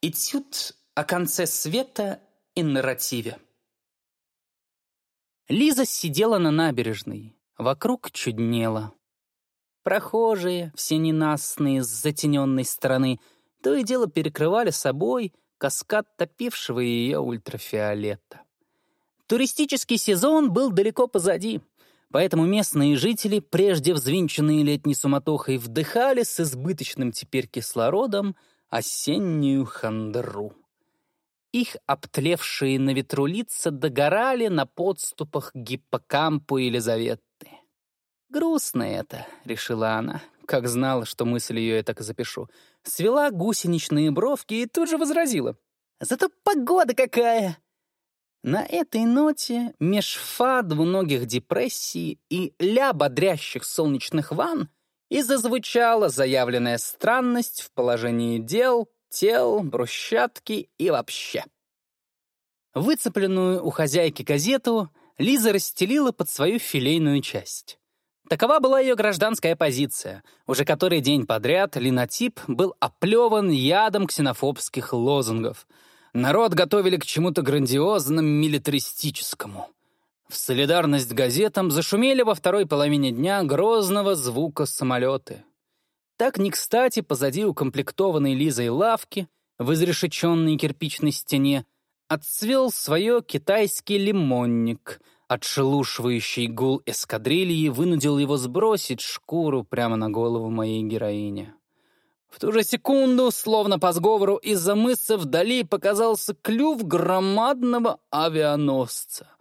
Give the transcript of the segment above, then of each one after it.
Этюд о конце света и нарративе. Лиза сидела на набережной. Вокруг чуднело. Прохожие, все ненастные с затененной стороны, то и дело перекрывали собой каскад топившего ее ультрафиолета. Туристический сезон был далеко позади, поэтому местные жители, прежде взвинченные летней суматохой, вдыхали с избыточным теперь кислородом осеннюю хандру. Их обтлевшие на ветру лица догорали на подступах к гиппокампу Елизаветы. «Грустно это», — решила она, как знала, что мысль ее я так и запишу. Свела гусеничные бровки и тут же возразила. «Зато погода какая!» На этой ноте меж фа двуногих депрессий и ля бодрящих солнечных ванн и зазвучала заявленная странность в положении дел, тел, брусчатки и вообще. Выцепленную у хозяйки газету Лиза расстелила под свою филейную часть. Такова была ее гражданская позиция. Уже который день подряд линотип был оплеван ядом ксенофобских лозунгов. Народ готовили к чему-то грандиозному милитаристическому. В солидарность газетам зашумели во второй половине дня грозного звука самолеты. Так не кстати позади укомплектованной Лизой лавки в изрешеченной кирпичной стене отцвел свое китайский лимонник. Отшелушивающий гул эскадрильи вынудил его сбросить шкуру прямо на голову моей героини. В ту же секунду, словно по сговору из-за мыса вдали показался клюв громадного авианосца.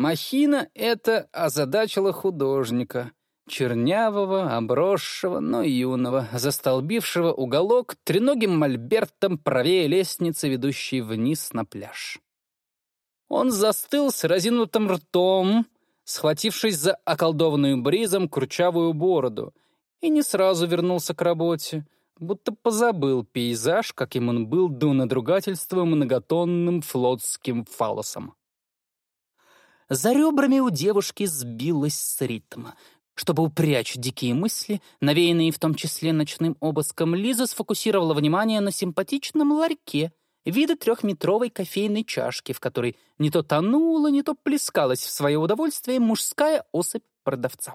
Махина эта озадачила художника, чернявого, обросшего, но юного, застолбившего уголок треногим мольбертом правее лестницы, ведущей вниз на пляж. Он застыл с разинутым ртом, схватившись за околдованную бризом курчавую бороду, и не сразу вернулся к работе, будто позабыл пейзаж, каким он был до надругательства многотонным флотским фалосом. За ребрами у девушки сбилась с ритма. Чтобы упрячь дикие мысли, навеянные в том числе ночным обыском, Лиза сфокусировала внимание на симпатичном ларьке вида трехметровой кофейной чашки, в которой не то тонула, не то плескалась в свое удовольствие мужская особь продавца.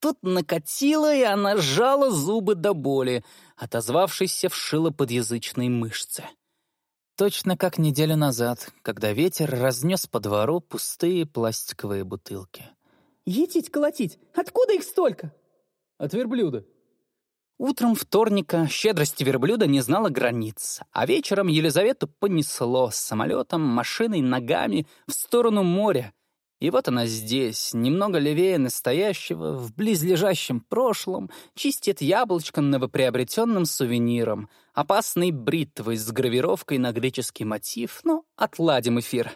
Тут накатило, и она сжала зубы до боли, отозвавшись в подъязычной мышце. Точно как неделю назад, когда ветер разнес по двору пустые пластиковые бутылки. «Етить колотить! Откуда их столько?» «От верблюда». Утром вторника щедрости верблюда не знала границ, а вечером Елизавету понесло с самолетом, машиной, ногами в сторону моря, и вот она здесь, немного левее настоящего, в близлежащем прошлом, чистит яблочко новоприобретенным сувениром, опасной бритвой с гравировкой на греческий мотив, но отладим эфир.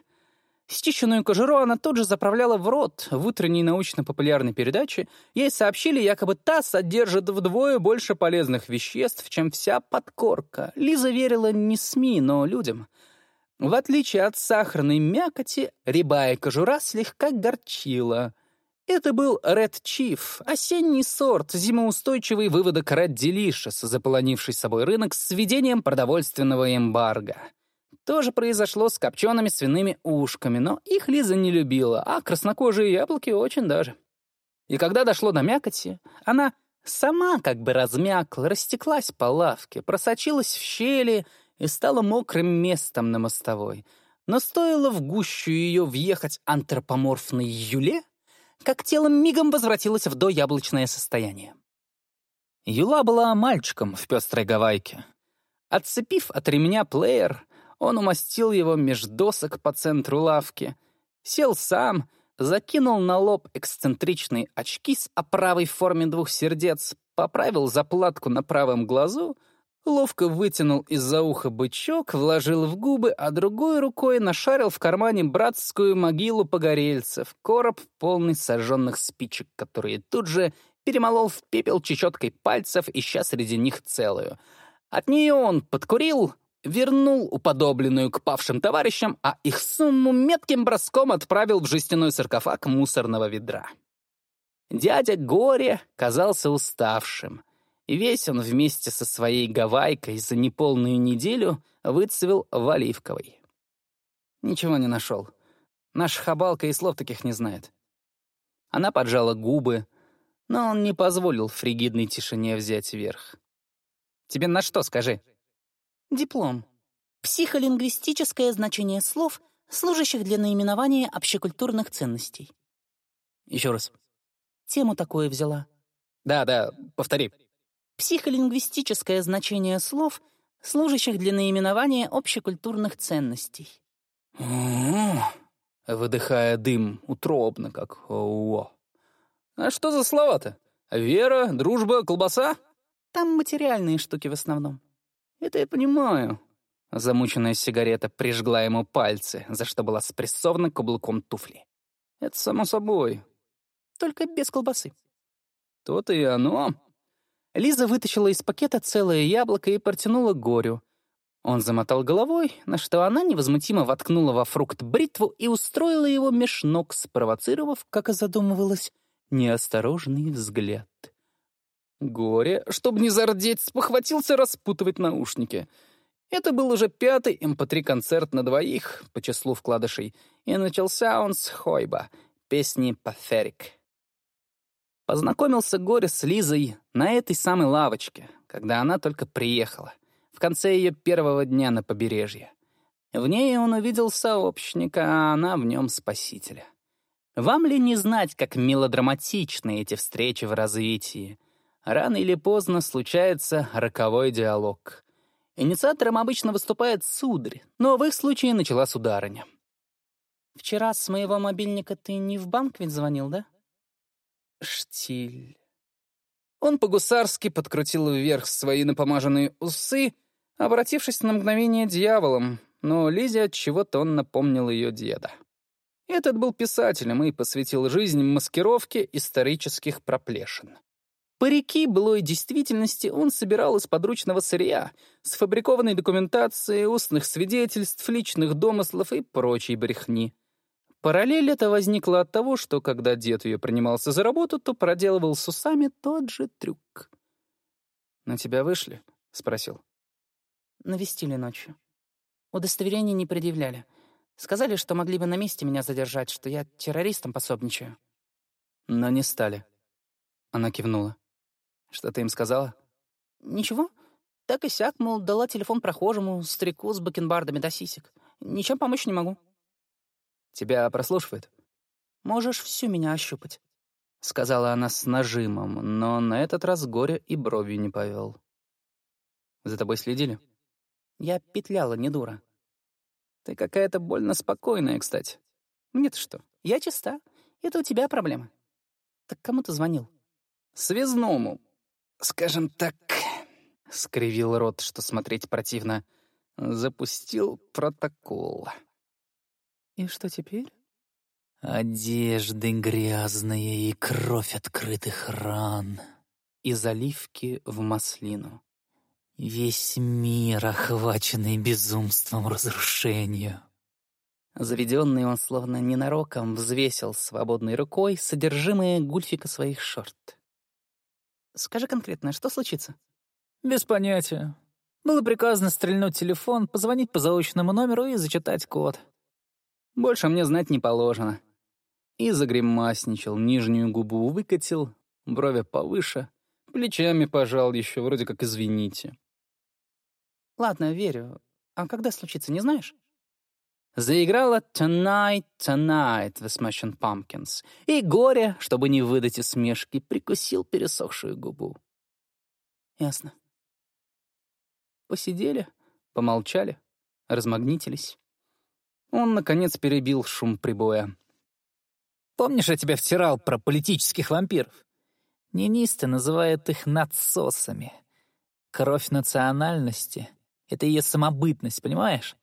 Стищенную кожуру она тут же заправляла в рот. В утренней научно-популярной передаче ей сообщили, якобы та содержит вдвое больше полезных веществ, чем вся подкорка. Лиза верила не СМИ, но людям — в отличие от сахарной мякоти, рябая кожура слегка горчила. Это был Red Chief, осенний сорт, зимоустойчивый выводок Red Delicious, заполонивший собой рынок с введением продовольственного эмбарго. То же произошло с копчеными свиными ушками, но их Лиза не любила, а краснокожие яблоки очень даже. И когда дошло до мякоти, она сама как бы размякла, растеклась по лавке, просочилась в щели — и стала мокрым местом на мостовой. Но стоило в гущу ее въехать антропоморфной Юле, как тело мигом возвратилось в дояблочное состояние. Юла была мальчиком в пестрой гавайке. Отцепив от ремня плеер, он умастил его меж досок по центру лавки, сел сам, закинул на лоб эксцентричные очки с оправой в форме двух сердец, поправил заплатку на правом глазу — ловко вытянул из-за уха бычок, вложил в губы, а другой рукой нашарил в кармане братскую могилу погорельцев, короб, полный сожженных спичек, которые тут же перемолол в пепел чечеткой пальцев, ища среди них целую. От нее он подкурил, вернул уподобленную к павшим товарищам, а их сумму метким броском отправил в жестяной саркофаг мусорного ведра. Дядя Горе казался уставшим — весь он вместе со своей гавайкой за неполную неделю выцвел в оливковый. Ничего не нашел. Наша хабалка и слов таких не знает. Она поджала губы, но он не позволил фригидной тишине взять верх. «Тебе на что, скажи?» Диплом. Психолингвистическое значение слов, служащих для наименования общекультурных ценностей. Еще раз. Тему такое взяла. Да, да, повтори. Психолингвистическое значение слов, служащих для наименования общекультурных ценностей. Выдыхая дым утробно, как «о». А что за слова-то? Вера, дружба, колбаса? Там материальные штуки в основном. Это я понимаю. Замученная сигарета прижгла ему пальцы, за что была спрессована каблуком туфли. Это само собой. Только без колбасы. То-то и оно. Лиза вытащила из пакета целое яблоко и протянула Горю. Он замотал головой, на что она невозмутимо воткнула во фрукт бритву и устроила его меж ног, спровоцировав, как и задумывалось, неосторожный взгляд. Горе, чтобы не зардеть, спохватился распутывать наушники. Это был уже пятый МП3-концерт эм на двоих по числу вкладышей, и начался он с Хойба, песни «Паферик». Познакомился Горе с Лизой на этой самой лавочке, когда она только приехала, в конце ее первого дня на побережье. В ней он увидел сообщника, а она в нем спасителя. Вам ли не знать, как мелодраматичны эти встречи в развитии? Рано или поздно случается роковой диалог. Инициатором обычно выступает сударь, но в их случае начала сударыня. «Вчера с моего мобильника ты не в банк ведь звонил, да?» Штиль. Он по-гусарски подкрутил вверх свои напомаженные усы, обратившись на мгновение дьяволом, но Лизе от чего-то он напомнил ее деда. Этот был писателем и посвятил жизнь маскировке исторических проплешин. Парики былой действительности он собирал из подручного сырья, сфабрикованной документации, устных свидетельств, личных домыслов и прочей брехни. Параллель эта возникла от того, что когда дед ее принимался за работу, то проделывал с усами тот же трюк. «На тебя вышли?» — спросил. «Навестили ночью. Удостоверения не предъявляли. Сказали, что могли бы на месте меня задержать, что я террористам пособничаю». «Но не стали». Она кивнула. «Что ты им сказала?» «Ничего. Так и сяк, мол, дала телефон прохожему, старику с бакенбардами до сисек. Ничем помочь не могу». «Тебя прослушивает?» «Можешь всю меня ощупать», — сказала она с нажимом, но на этот раз горе и бровью не повел. «За тобой следили?» «Я петляла, не дура». Ты какая-то больно спокойная, кстати. Мне-то что? Я чиста. Это у тебя проблемы. Так кому ты звонил? Связному. Скажем так, скривил рот, что смотреть противно. Запустил протокол. И что теперь? Одежды грязные и кровь открытых ран. И заливки в маслину. Весь мир, охваченный безумством разрушения. Заведенный он словно ненароком взвесил свободной рукой содержимое гульфика своих шорт. «Скажи конкретно, что случится?» «Без понятия. Было приказано стрельнуть телефон, позвонить по заочному номеру и зачитать код. Больше мне знать не положено». И загримасничал, нижнюю губу выкатил, брови повыше, плечами пожал еще, вроде как «извините». Ладно, верю. А когда случится, не знаешь? Заиграла «Tonight, Tonight» The Smashing Pumpkins. И горе, чтобы не выдать усмешки, прикусил пересохшую губу. Ясно. Посидели, помолчали, размагнитились. Он, наконец, перебил шум прибоя. «Помнишь, я тебя втирал про политических вампиров? Нинисты называют их надсосами. Кровь национальности это ее самобытность, понимаешь?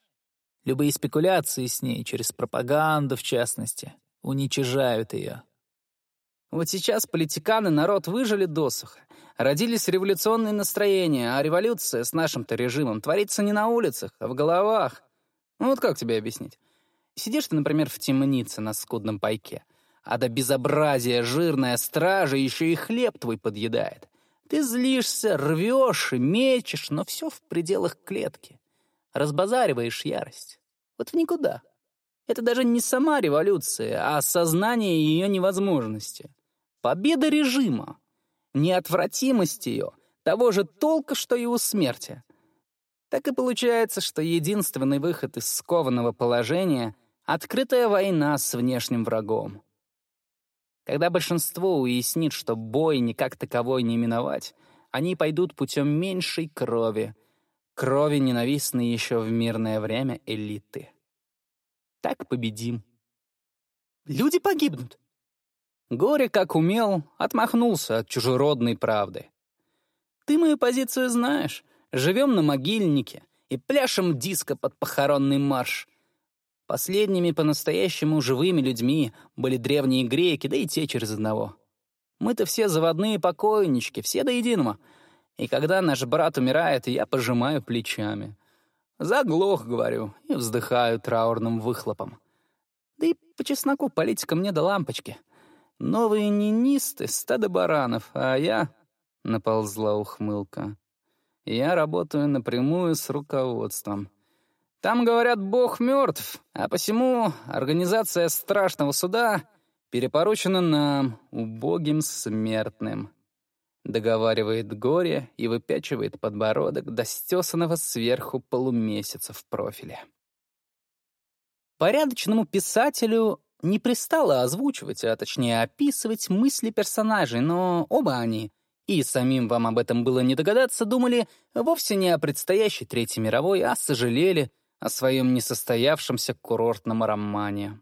Любые спекуляции с ней, через пропаганду в частности, уничижают ее. Вот сейчас политиканы народ выжили досуха. Родились революционные настроения, а революция с нашим-то режимом творится не на улицах, а в головах. Ну вот как тебе объяснить? Сидишь ты, например, в темнице на скудном пайке, а до безобразия жирная стража еще и хлеб твой подъедает. Ты злишься, рвешь и мечешь, но все в пределах клетки. Разбазариваешь ярость. Вот в никуда. Это даже не сама революция, а осознание ее невозможности. Победа режима. Неотвратимость ее. Того же толка, что и у смерти. Так и получается, что единственный выход из скованного положения — открытая война с внешним врагом. Когда большинство уяснит, что бой никак таковой не миновать, они пойдут путем меньшей крови, крови ненавистной еще в мирное время элиты. Так победим. Люди погибнут. Горе, как умел, отмахнулся от чужеродной правды. Ты мою позицию знаешь. Живем на могильнике и пляшем диско под похоронный марш. Последними по-настоящему живыми людьми были древние греки, да и те через одного. Мы-то все заводные покойнички, все до единого. И когда наш брат умирает, я пожимаю плечами. Заглох, говорю, и вздыхаю траурным выхлопом. Да и по чесноку политика мне до лампочки. Новые нинисты — стадо баранов, а я... Наползла ухмылка. Я работаю напрямую с руководством. Там, говорят, Бог мертв, а посему организация страшного суда перепоручена нам, убогим смертным. Договаривает горе и выпячивает подбородок до стесанного сверху полумесяца в профиле. Порядочному писателю не пристало озвучивать, а точнее описывать мысли персонажей, но оба они, и самим вам об этом было не догадаться, думали вовсе не о предстоящей Третьей мировой, а сожалели, о своем несостоявшемся курортном романе.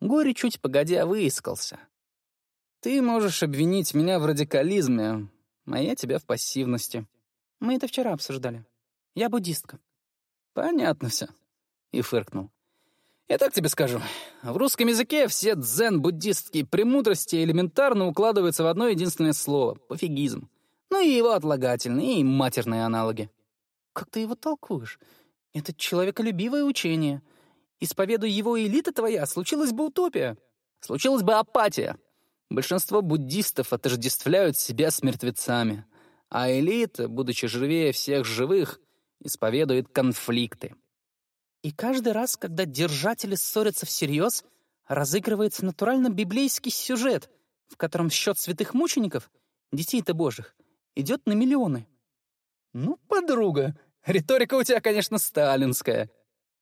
Горе чуть погодя выискался. «Ты можешь обвинить меня в радикализме, а я тебя в пассивности. Мы это вчера обсуждали. Я буддистка». «Понятно все», — и фыркнул. «Я так тебе скажу. В русском языке все дзен-буддистские премудрости элементарно укладываются в одно единственное слово — пофигизм. Ну и его отлагательные, и матерные аналоги». «Как ты его толкуешь? Это человеколюбивое учение. Исповедуя его элита твоя, случилась бы утопия. Случилась бы апатия. Большинство буддистов отождествляют себя с мертвецами, а элита, будучи живее всех живых, исповедует конфликты. И каждый раз, когда держатели ссорятся всерьез, разыгрывается натурально библейский сюжет, в котором счет святых мучеников, детей-то божьих, идет на миллионы. «Ну, подруга, Риторика у тебя, конечно, сталинская.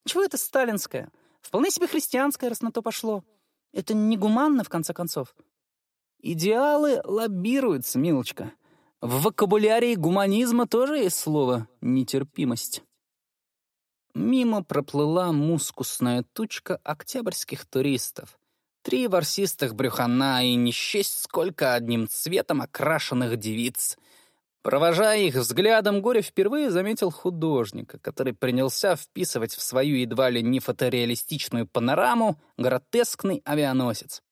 Чего это сталинская? Вполне себе христианская, раз на то пошло. Это негуманно, в конце концов. Идеалы лоббируются, милочка. В вокабулярии гуманизма тоже есть слово «нетерпимость». Мимо проплыла мускусная тучка октябрьских туристов. Три ворсистых брюхана и не счесть сколько одним цветом окрашенных девиц — Провожая их взглядом, Горе впервые заметил художника, который принялся вписывать в свою едва ли не фотореалистичную панораму гротескный авианосец.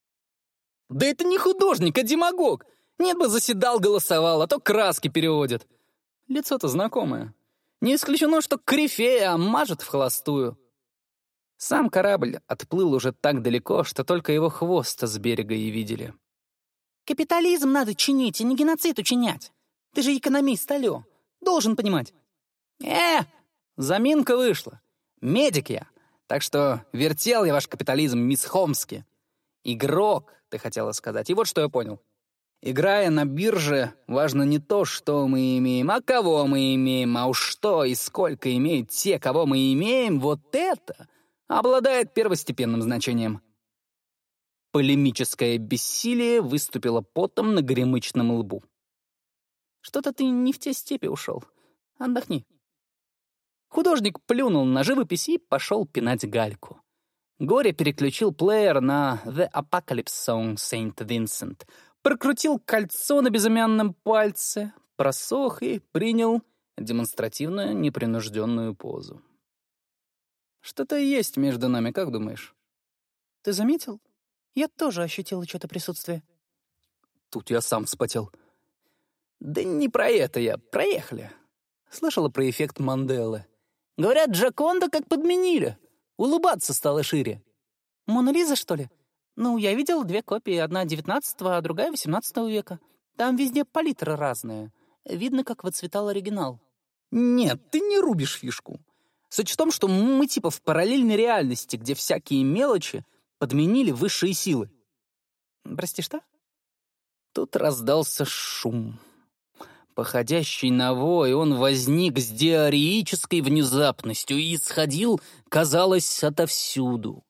«Да это не художник, а демагог! Нет бы заседал, голосовал, а то краски переводит!» Лицо-то знакомое. Не исключено, что корифея, мажет в холостую. Сам корабль отплыл уже так далеко, что только его хвост с берега и видели. «Капитализм надо чинить, а не геноцид учинять!» Ты же экономист, алло. Должен понимать. Э, заминка вышла. Медик я. Так что вертел я ваш капитализм, мисс Хомски. Игрок, ты хотела сказать. И вот что я понял. Играя на бирже, важно не то, что мы имеем, а кого мы имеем, а уж что и сколько имеют те, кого мы имеем, вот это обладает первостепенным значением. Полемическое бессилие выступило потом на гремычном лбу. Что-то ты не в те степи ушел. Отдохни». Художник плюнул на живопись и пошел пинать гальку. Горе переключил плеер на «The Apocalypse Song Saint Vincent», прокрутил кольцо на безымянном пальце, просох и принял демонстративно непринужденную позу. «Что-то есть между нами, как думаешь?» «Ты заметил? Я тоже ощутила что-то присутствие». Тут я сам вспотел. Да не про это я, проехали. Слышала про эффект Манделы. Говорят, Джаконда как подменили. Улыбаться стало шире. Мона Лиза, что ли? Ну, я видел две копии, одна девятнадцатого, а другая восемнадцатого века. Там везде палитра разная. Видно, как выцветал оригинал. Нет, ты не рубишь фишку. Суть в том, что мы типа в параллельной реальности, где всякие мелочи подменили высшие силы. Прости, что? Тут раздался шум. Походящий на вой, он возник с диареической внезапностью и исходил, казалось, отовсюду.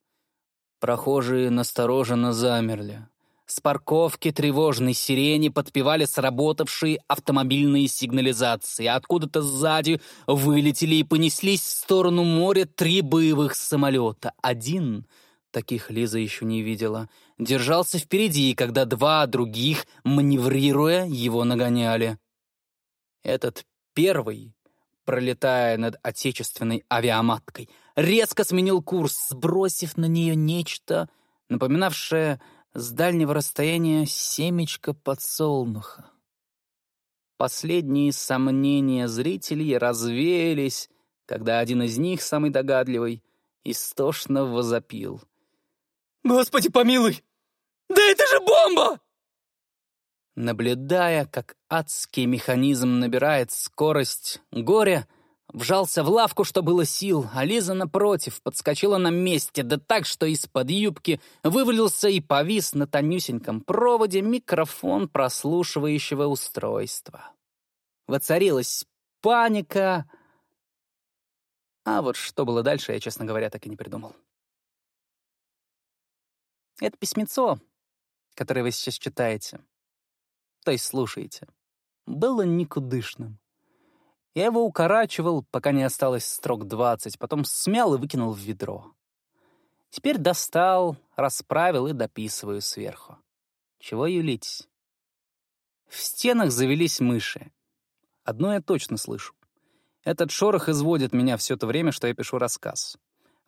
Прохожие настороженно замерли. С парковки тревожной сирени подпевали сработавшие автомобильные сигнализации. Откуда-то сзади вылетели и понеслись в сторону моря три боевых самолета. Один, таких Лиза еще не видела, держался впереди, когда два других, маневрируя, его нагоняли. Этот первый, пролетая над отечественной авиаматкой, резко сменил курс, сбросив на нее нечто, напоминавшее с дальнего расстояния семечко подсолнуха. Последние сомнения зрителей развеялись, когда один из них, самый догадливый, истошно возопил. «Господи помилуй! Да это же бомба!» Наблюдая, как адский механизм набирает скорость, горе Вжался в лавку, что было сил, а Лиза, напротив, подскочила на месте, да так, что из-под юбки вывалился и повис на тонюсеньком проводе микрофон прослушивающего устройства. Воцарилась паника. А вот что было дальше, я, честно говоря, так и не придумал. Это письмецо, которое вы сейчас читаете, то есть слушаете, было никудышным. Я его укорачивал, пока не осталось строк двадцать, потом смял и выкинул в ведро. Теперь достал, расправил и дописываю сверху. Чего юлить? В стенах завелись мыши. Одно я точно слышу. Этот шорох изводит меня все то время, что я пишу рассказ.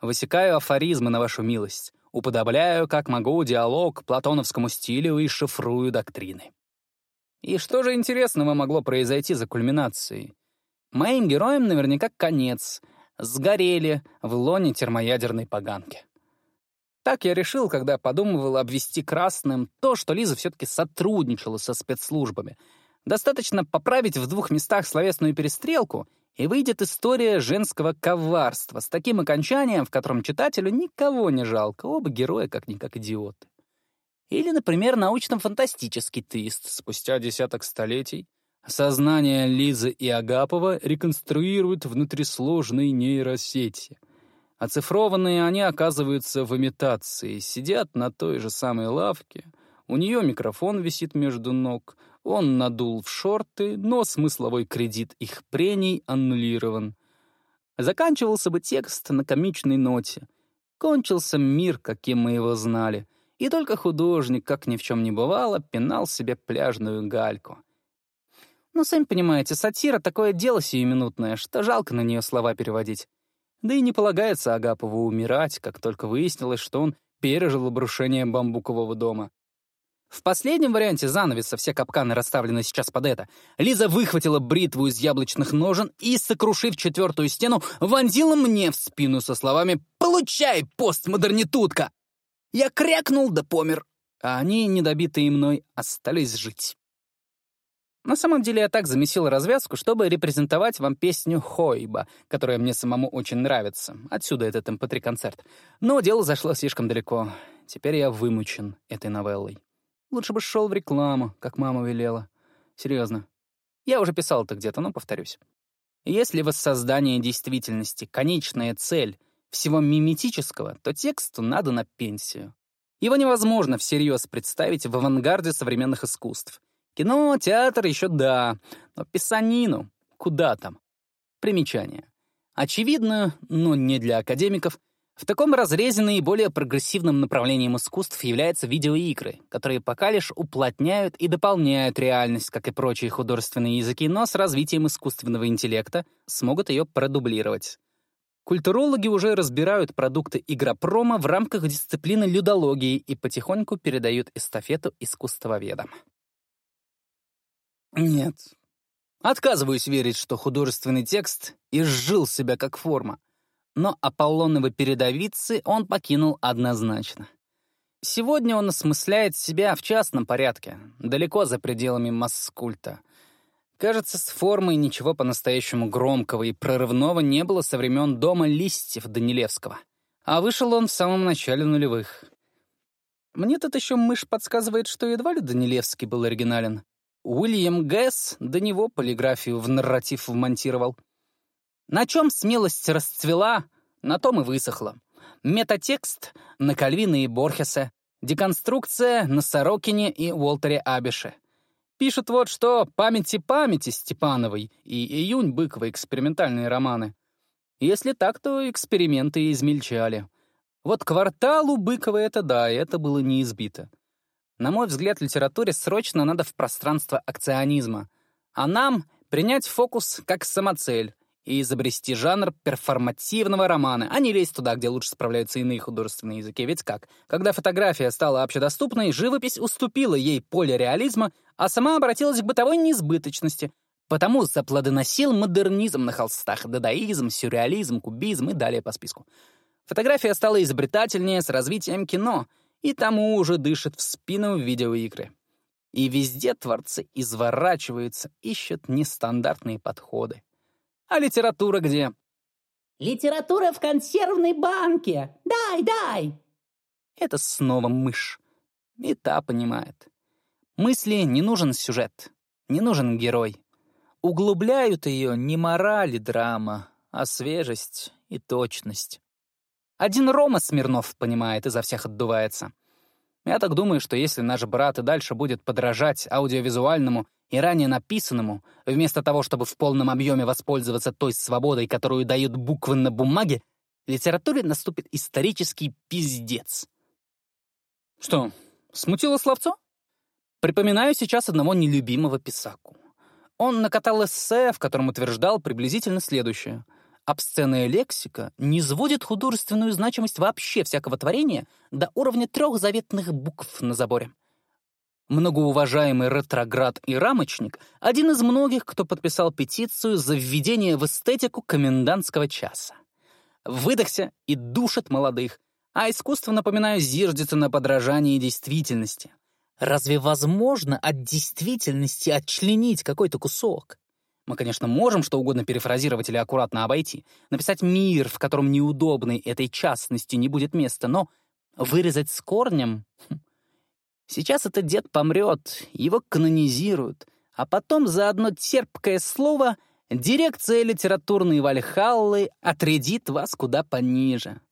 Высекаю афоризмы на вашу милость, уподобляю, как могу, диалог платоновскому стилю и шифрую доктрины. И что же интересного могло произойти за кульминацией? Моим героям наверняка конец. Сгорели в лоне термоядерной поганки. Так я решил, когда подумывал обвести красным то, что Лиза все-таки сотрудничала со спецслужбами. Достаточно поправить в двух местах словесную перестрелку, и выйдет история женского коварства с таким окончанием, в котором читателю никого не жалко, оба героя как-никак идиоты. Или, например, научно-фантастический твист спустя десяток столетий Сознание Лизы и Агапова реконструируют внутрисложные нейросети. Оцифрованные они оказываются в имитации, сидят на той же самой лавке, у нее микрофон висит между ног, он надул в шорты, но смысловой кредит их прений аннулирован. Заканчивался бы текст на комичной ноте. Кончился мир, каким мы его знали, и только художник, как ни в чем не бывало, пинал себе пляжную гальку. Но, сами понимаете, сатира — такое дело сиюминутное, что жалко на нее слова переводить. Да и не полагается Агапову умирать, как только выяснилось, что он пережил обрушение бамбукового дома. В последнем варианте занавеса все капканы расставлены сейчас под это. Лиза выхватила бритву из яблочных ножен и, сокрушив четвертую стену, вонзила мне в спину со словами «Получай, постмодернитутка!» Я крякнул да помер, а они, недобитые мной, остались жить. На самом деле я так замесил развязку, чтобы репрезентовать вам песню «Хойба», которая мне самому очень нравится. Отсюда этот МП3-концерт. Но дело зашло слишком далеко. Теперь я вымучен этой новеллой. Лучше бы шел в рекламу, как мама велела. Серьезно. Я уже писал это где-то, но повторюсь. Если воссоздание действительности — конечная цель всего миметического, то тексту надо на пенсию. Его невозможно всерьез представить в авангарде современных искусств. Кино, театр еще да, но писанину куда там? Примечание. Очевидно, но не для академиков, в таком разрезе наиболее прогрессивным направлением искусств являются видеоигры, которые пока лишь уплотняют и дополняют реальность, как и прочие художественные языки, но с развитием искусственного интеллекта смогут ее продублировать. Культурологи уже разбирают продукты игропрома в рамках дисциплины людологии и потихоньку передают эстафету искусствоведам. Нет. Отказываюсь верить, что художественный текст изжил себя как форма. Но Аполлоновы передовицы он покинул однозначно. Сегодня он осмысляет себя в частном порядке, далеко за пределами маскульта. Кажется, с формой ничего по-настоящему громкого и прорывного не было со времен дома листьев Данилевского. А вышел он в самом начале нулевых. Мне тут еще мышь подсказывает, что едва ли Данилевский был оригинален. Уильям Гэс до него полиграфию в нарратив вмонтировал. На чем смелость расцвела, на том и высохла. Метатекст на Кальвина и Борхеса, деконструкция на Сорокине и Уолтере Абише. Пишут вот что «Памяти памяти» Степановой и «Июнь Быковой» экспериментальные романы. Если так, то эксперименты измельчали. Вот «Кварталу» Быковой это да, это было не избито. На мой взгляд, литературе срочно надо в пространство акционизма, а нам принять фокус как самоцель, и изобрести жанр перформативного романа, а не лезть туда, где лучше справляются иные художественные языки. Ведь как? Когда фотография стала общедоступной, живопись уступила ей поле реализма, а сама обратилась к бытовой неизбыточности. Потому заплодоносил модернизм на холстах, дадаизм, сюрреализм, кубизм и далее по списку. Фотография стала изобретательнее с развитием кино, и тому уже дышит в спину видеоигры. И везде творцы изворачиваются, ищут нестандартные подходы. А литература где? Литература в консервной банке. Дай, дай. Это снова мышь. И та понимает. Мысли не нужен сюжет, не нужен герой. Углубляют ее не мораль и драма, а свежесть и точность. Один Рома Смирнов понимает и за всех отдувается. Я так думаю, что если наш брат и дальше будет подражать аудиовизуальному и ранее написанному, вместо того, чтобы в полном объеме воспользоваться той свободой, которую дают буквы на бумаге, литературе наступит исторический пиздец. Что, смутило словцо? Припоминаю сейчас одного нелюбимого писаку. Он накатал эссе, в котором утверждал приблизительно следующее. Обсценная лексика не сводит художественную значимость вообще всякого творения до уровня трех заветных букв на заборе. Многоуважаемый ретроград и рамочник — один из многих, кто подписал петицию за введение в эстетику комендантского часа. Выдохся и душит молодых, а искусство, напоминаю, зиждется на подражании действительности. Разве возможно от действительности отчленить какой-то кусок? Мы, конечно, можем что угодно перефразировать или аккуратно обойти, написать мир, в котором неудобной этой частности не будет места, но вырезать с корнем хм, Сейчас этот дед помрет, его канонизируют, а потом за одно терпкое слово дирекция литературной Вальхаллы отрядит вас куда пониже.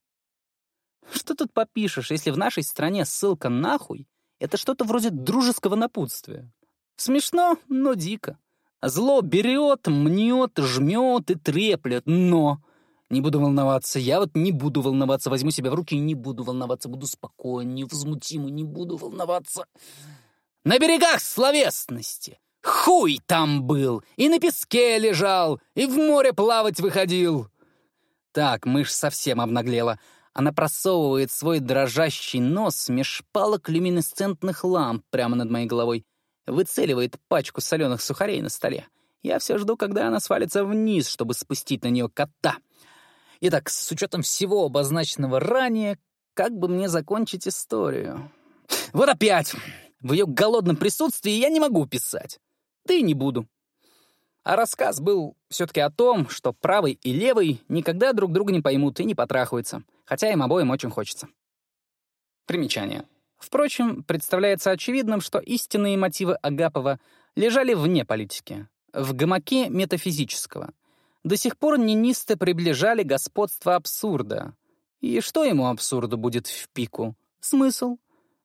Что тут попишешь, если в нашей стране ссылка «нахуй» — это что-то вроде дружеского напутствия? Смешно, но дико. Зло берет, мнет, жмет и треплет, но не буду волноваться. Я вот не буду волноваться. Возьму себя в руки и не буду волноваться. Буду спокоен, невозмутимо, не буду волноваться. На берегах словесности. Хуй там был. И на песке лежал, и в море плавать выходил. Так, мышь совсем обнаглела. Она просовывает свой дрожащий нос меж палок люминесцентных ламп прямо над моей головой. Выцеливает пачку соленых сухарей на столе. Я все жду, когда она свалится вниз, чтобы спустить на нее кота. Итак, с учетом всего обозначенного ранее, как бы мне закончить историю? Вот опять! В ее голодном присутствии я не могу писать. Да и не буду. А рассказ был все-таки о том, что правый и левый никогда друг друга не поймут и не потрахаются, хотя им обоим очень хочется. Примечание. Впрочем, представляется очевидным, что истинные мотивы Агапова лежали вне политики, в гамаке метафизического — до сих пор нинисты приближали господство абсурда. И что ему абсурду будет в пику? Смысл.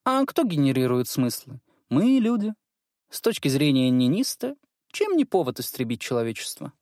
А кто генерирует смыслы? Мы, люди. С точки зрения ниниста, чем не повод истребить человечество?